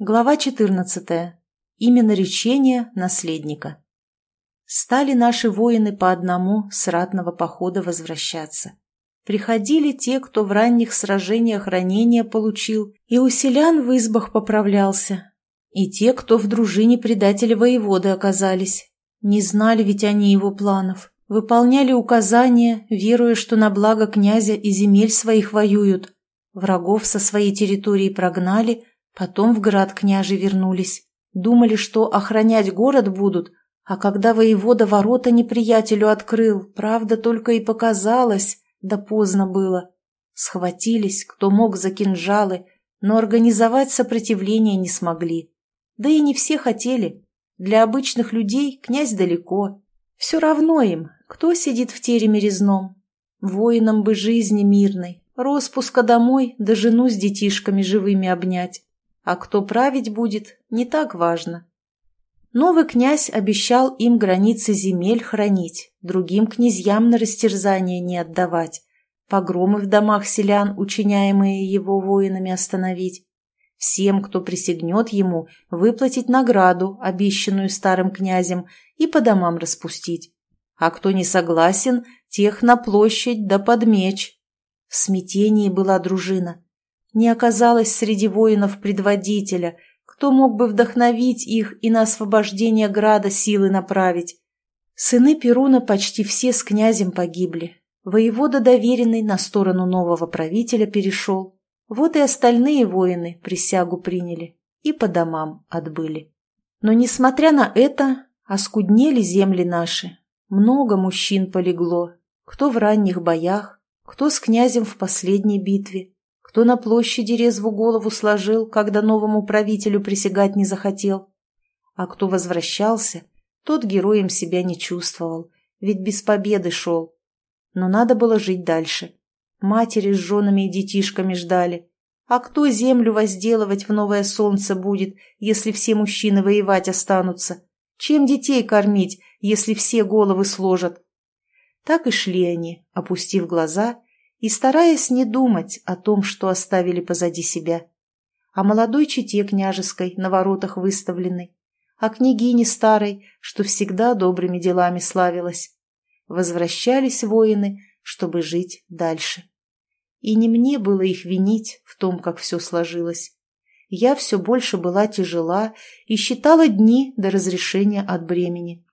Глава 14. Имя наречения наследника. Стали наши воины по одному с ратного похода возвращаться. Приходили те, кто в ранних сражениях ранения получил, и у селян в избах поправлялся, и те, кто в дружине предателя воеводы оказались. Не знали ведь они его планов, выполняли указания, веруя, что на благо князя и земель своих воюют. Врагов со своей территории прогнали – Потом в град княжи вернулись. Думали, что охранять город будут, а когда воевода ворота неприятелю открыл, правда только и показалось, да поздно было. Схватились, кто мог за кинжалы, но организовать сопротивление не смогли. Да и не все хотели. Для обычных людей князь далеко. Все равно им, кто сидит в тереме резном. Воинам бы жизни мирной, распуска домой, да жену с детишками живыми обнять. А кто править будет, не так важно. Новый князь обещал им границы земель хранить, другим князьям на растерзание не отдавать, погромы в домах селян, учиняемые его воинами, остановить. Всем, кто присягнет ему, выплатить награду, обещанную старым князем, и по домам распустить. А кто не согласен, тех на площадь да под меч. В смятении была дружина. Не оказалось среди воинов предводителя, кто мог бы вдохновить их и на освобождение града силы направить. Сыны Перуна почти все с князем погибли. Воевода доверенный на сторону нового правителя перешел. Вот и остальные воины присягу приняли и по домам отбыли. Но, несмотря на это, оскуднели земли наши. Много мужчин полегло, кто в ранних боях, кто с князем в последней битве, кто на площади резву голову сложил, когда новому правителю присягать не захотел. А кто возвращался, тот героем себя не чувствовал, ведь без победы шел. Но надо было жить дальше. Матери с женами и детишками ждали. А кто землю возделывать в новое солнце будет, если все мужчины воевать останутся? Чем детей кормить, если все головы сложат? Так и шли они, опустив глаза и стараясь не думать о том, что оставили позади себя, о молодой чете княжеской на воротах выставленной, о княгине старой, что всегда добрыми делами славилась. Возвращались воины, чтобы жить дальше. И не мне было их винить в том, как все сложилось. Я все больше была тяжела и считала дни до разрешения от бремени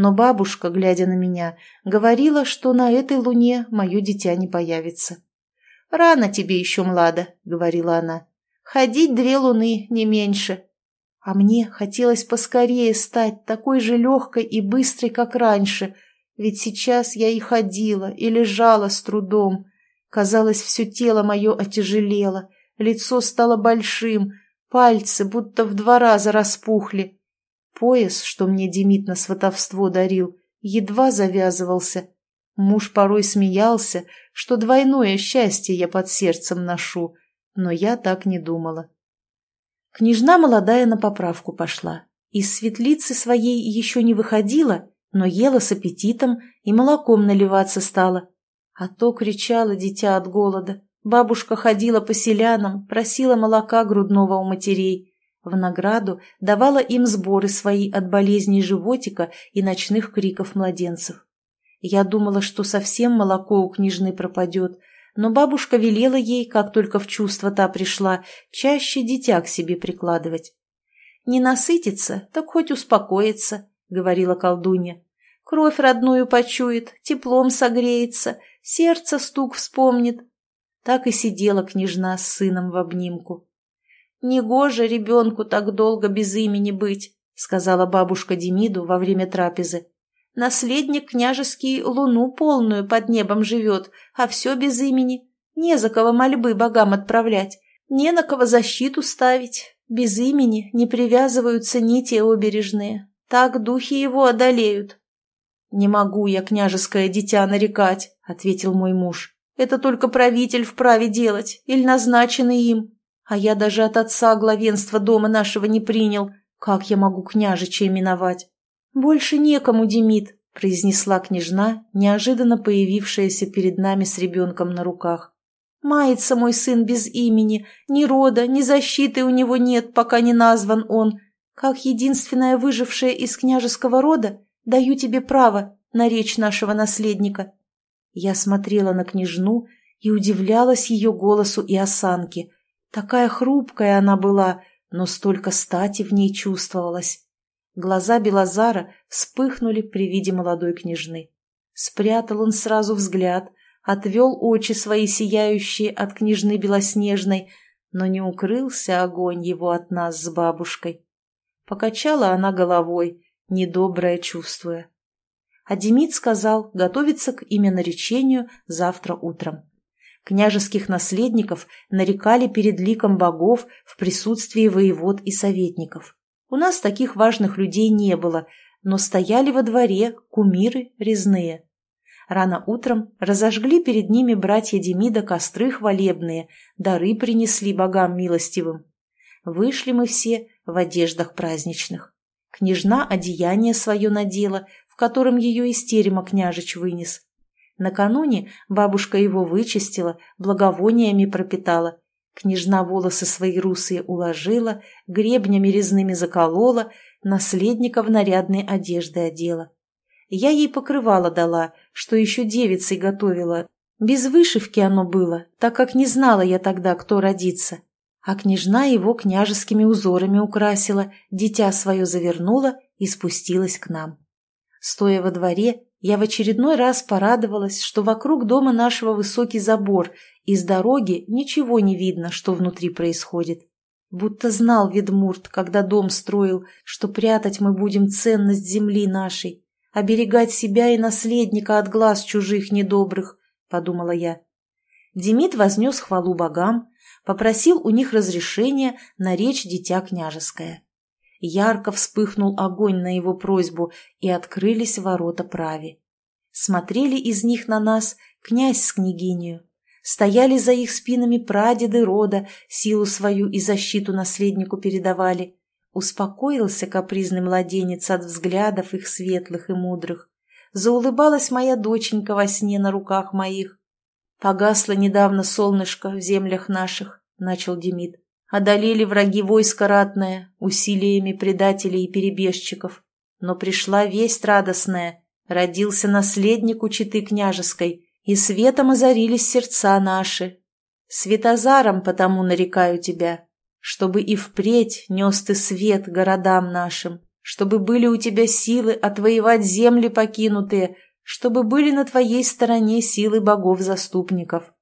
но бабушка, глядя на меня, говорила, что на этой луне мое дитя не появится. «Рано тебе еще, Млада», — говорила она. «Ходить две луны, не меньше». А мне хотелось поскорее стать такой же легкой и быстрой, как раньше, ведь сейчас я и ходила, и лежала с трудом. Казалось, все тело мое отяжелело, лицо стало большим, пальцы будто в два раза распухли. Пояс, что мне Демид на сватовство дарил, едва завязывался. Муж порой смеялся, что двойное счастье я под сердцем ношу, но я так не думала. Княжна молодая на поправку пошла. Из светлицы своей еще не выходила, но ела с аппетитом и молоком наливаться стала. А то кричала дитя от голода. Бабушка ходила по селянам, просила молока грудного у матерей. В награду давала им сборы свои от болезней животика и ночных криков младенцев. Я думала, что совсем молоко у княжны пропадет, но бабушка велела ей, как только в чувство та пришла, чаще дитя к себе прикладывать. «Не насытится, так хоть успокоится», — говорила колдунья. «Кровь родную почует, теплом согреется, сердце стук вспомнит». Так и сидела княжна с сыном в обнимку. «Негоже ребенку так долго без имени быть», — сказала бабушка Демиду во время трапезы. «Наследник княжеский луну полную под небом живет, а все без имени. Не за кого мольбы богам отправлять, не на кого защиту ставить. Без имени не привязываются нити обережные. Так духи его одолеют». «Не могу я княжеское дитя нарекать», — ответил мой муж. «Это только правитель вправе делать или назначенный им». А я даже от отца главенства дома нашего не принял. Как я могу княжича именовать? Больше некому, Демид, произнесла княжна, неожиданно появившаяся перед нами с ребенком на руках. Мается мой сын без имени, ни рода, ни защиты у него нет, пока не назван он. Как единственная выжившая из княжеского рода, даю тебе право на речь нашего наследника». Я смотрела на княжну и удивлялась ее голосу и осанке. Такая хрупкая она была, но столько стати в ней чувствовалось. Глаза Белозара вспыхнули при виде молодой княжны. Спрятал он сразу взгляд, отвел очи свои сияющие от княжны Белоснежной, но не укрылся огонь его от нас с бабушкой. Покачала она головой, недоброе чувствуя. А Демид сказал готовиться к именоречению завтра утром. Княжеских наследников нарекали перед ликом богов в присутствии воевод и советников. У нас таких важных людей не было, но стояли во дворе кумиры резные. Рано утром разожгли перед ними братья Демида костры хвалебные, дары принесли богам милостивым. Вышли мы все в одеждах праздничных. Княжна одеяние свое надела, в котором ее из терема княжич вынес. Накануне бабушка его вычистила, благовониями пропитала, Княжна волосы свои русые уложила, гребнями резными заколола, наследника в нарядные одежды одела. Я ей покрывало дала, что еще девицей готовила. Без вышивки оно было, так как не знала я тогда, кто родится. А княжна его княжескими узорами украсила, дитя свое завернула и спустилась к нам. Стоя во дворе, я в очередной раз порадовалась, что вокруг дома нашего высокий забор, и с дороги ничего не видно, что внутри происходит. Будто знал Ведмурт, когда дом строил, что прятать мы будем ценность земли нашей, оберегать себя и наследника от глаз чужих недобрых, — подумала я. Демид вознес хвалу богам, попросил у них разрешения на речь дитя княжеское. Ярко вспыхнул огонь на его просьбу, и открылись ворота прави. Смотрели из них на нас князь с княгинью. Стояли за их спинами прадеды рода, силу свою и защиту наследнику передавали. Успокоился капризный младенец от взглядов их светлых и мудрых. Заулыбалась моя доченька во сне на руках моих. Погасло недавно солнышко в землях наших, — начал Демид. Одолели враги войско ратное усилиями предателей и перебежчиков. Но пришла весть радостная, родился наследник у читы княжеской, и светом озарились сердца наши. Светозаром потому нарекаю тебя, чтобы и впредь нес ты свет городам нашим, чтобы были у тебя силы отвоевать земли покинутые, чтобы были на твоей стороне силы богов-заступников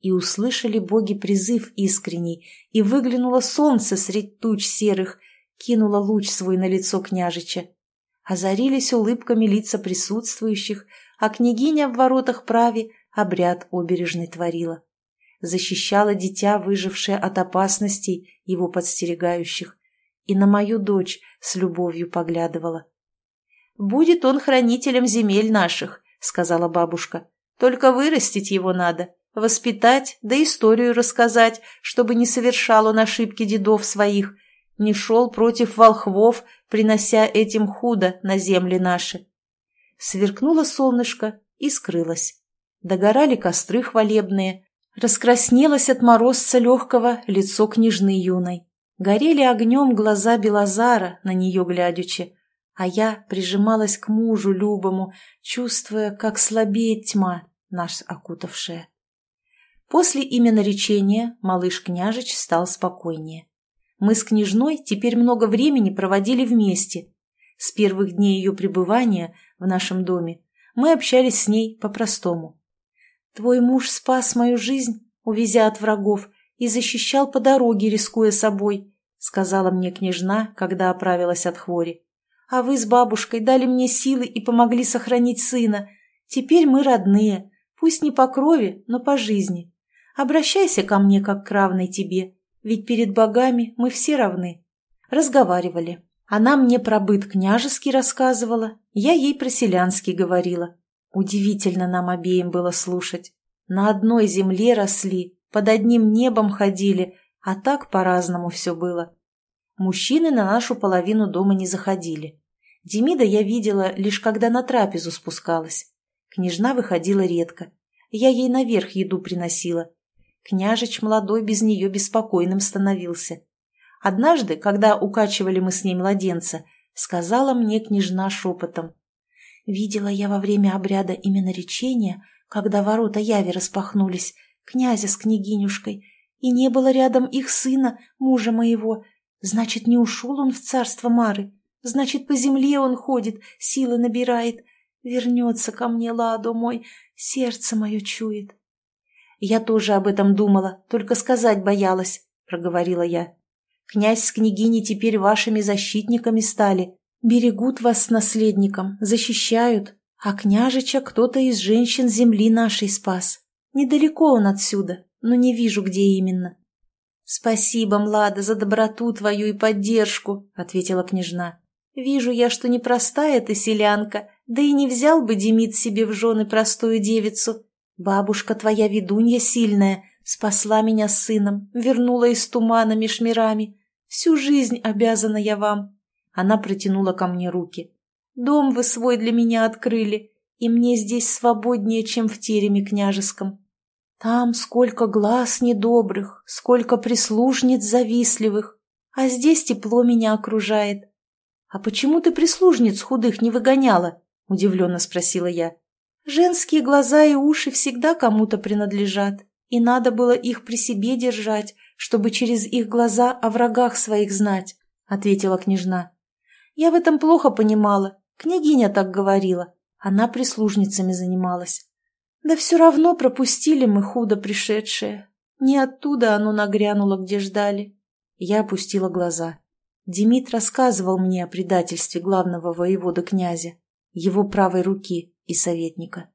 и услышали боги призыв искренний, и выглянуло солнце средь туч серых, кинуло луч свой на лицо княжича. Озарились улыбками лица присутствующих, а княгиня в воротах праве обряд обережный творила. Защищала дитя, выжившее от опасностей, его подстерегающих, и на мою дочь с любовью поглядывала. «Будет он хранителем земель наших», — сказала бабушка. «Только вырастить его надо, воспитать, да историю рассказать, чтобы не совершал он ошибки дедов своих, не шел против волхвов, принося этим худо на земли наши. Сверкнуло солнышко и скрылось. Догорали костры хвалебные, раскраснелось от морозца легкого лицо княжны юной. Горели огнем глаза Белозара, на нее глядячи, а я прижималась к мужу любому, чувствуя, как слабеет тьма, наш окутавшая. После именоречения малыш-княжич стал спокойнее. Мы с княжной теперь много времени проводили вместе. С первых дней ее пребывания в нашем доме мы общались с ней по-простому. «Твой муж спас мою жизнь, увезя от врагов, и защищал по дороге, рискуя собой», сказала мне княжна, когда оправилась от хвори. «А вы с бабушкой дали мне силы и помогли сохранить сына. Теперь мы родные, пусть не по крови, но по жизни. Обращайся ко мне, как к равной тебе, ведь перед богами мы все равны. Разговаривали. Она мне про быт княжеский рассказывала, я ей про селянский говорила. Удивительно нам обеим было слушать. На одной земле росли, под одним небом ходили, а так по-разному все было. Мужчины на нашу половину дома не заходили. Демида я видела лишь когда на трапезу спускалась. Княжна выходила редко. Я ей наверх еду приносила. Княжич молодой без нее беспокойным становился. Однажды, когда укачивали мы с ней младенца, сказала мне княжна шепотом. Видела я во время обряда именно речения, когда ворота яви распахнулись, князя с княгинюшкой, и не было рядом их сына, мужа моего. Значит, не ушел он в царство Мары. Значит, по земле он ходит, силы набирает. Вернется ко мне, Ладо мой, сердце мое чует. Я тоже об этом думала, только сказать боялась, — проговорила я. Князь с княгиней теперь вашими защитниками стали, берегут вас с наследником, защищают, а княжича кто-то из женщин земли нашей спас. Недалеко он отсюда, но не вижу, где именно. «Спасибо, Млада, за доброту твою и поддержку», — ответила княжна. «Вижу я, что непростая ты селянка, да и не взял бы Демид себе в жены простую девицу. Бабушка твоя ведунья сильная, спасла меня с сыном, вернула из тумана меж мирами. Всю жизнь обязана я вам». Она протянула ко мне руки. «Дом вы свой для меня открыли, и мне здесь свободнее, чем в тереме княжеском. Там сколько глаз недобрых, сколько прислужниц завистливых, а здесь тепло меня окружает. — А почему ты прислужниц худых не выгоняла? — удивленно спросила я. — Женские глаза и уши всегда кому-то принадлежат, и надо было их при себе держать, чтобы через их глаза о врагах своих знать, — ответила княжна. Я в этом плохо понимала, княгиня так говорила, она прислужницами занималась. Да все равно пропустили мы худо пришедшее. Не оттуда оно нагрянуло, где ждали. Я опустила глаза. Демид рассказывал мне о предательстве главного воевода князя, его правой руки и советника.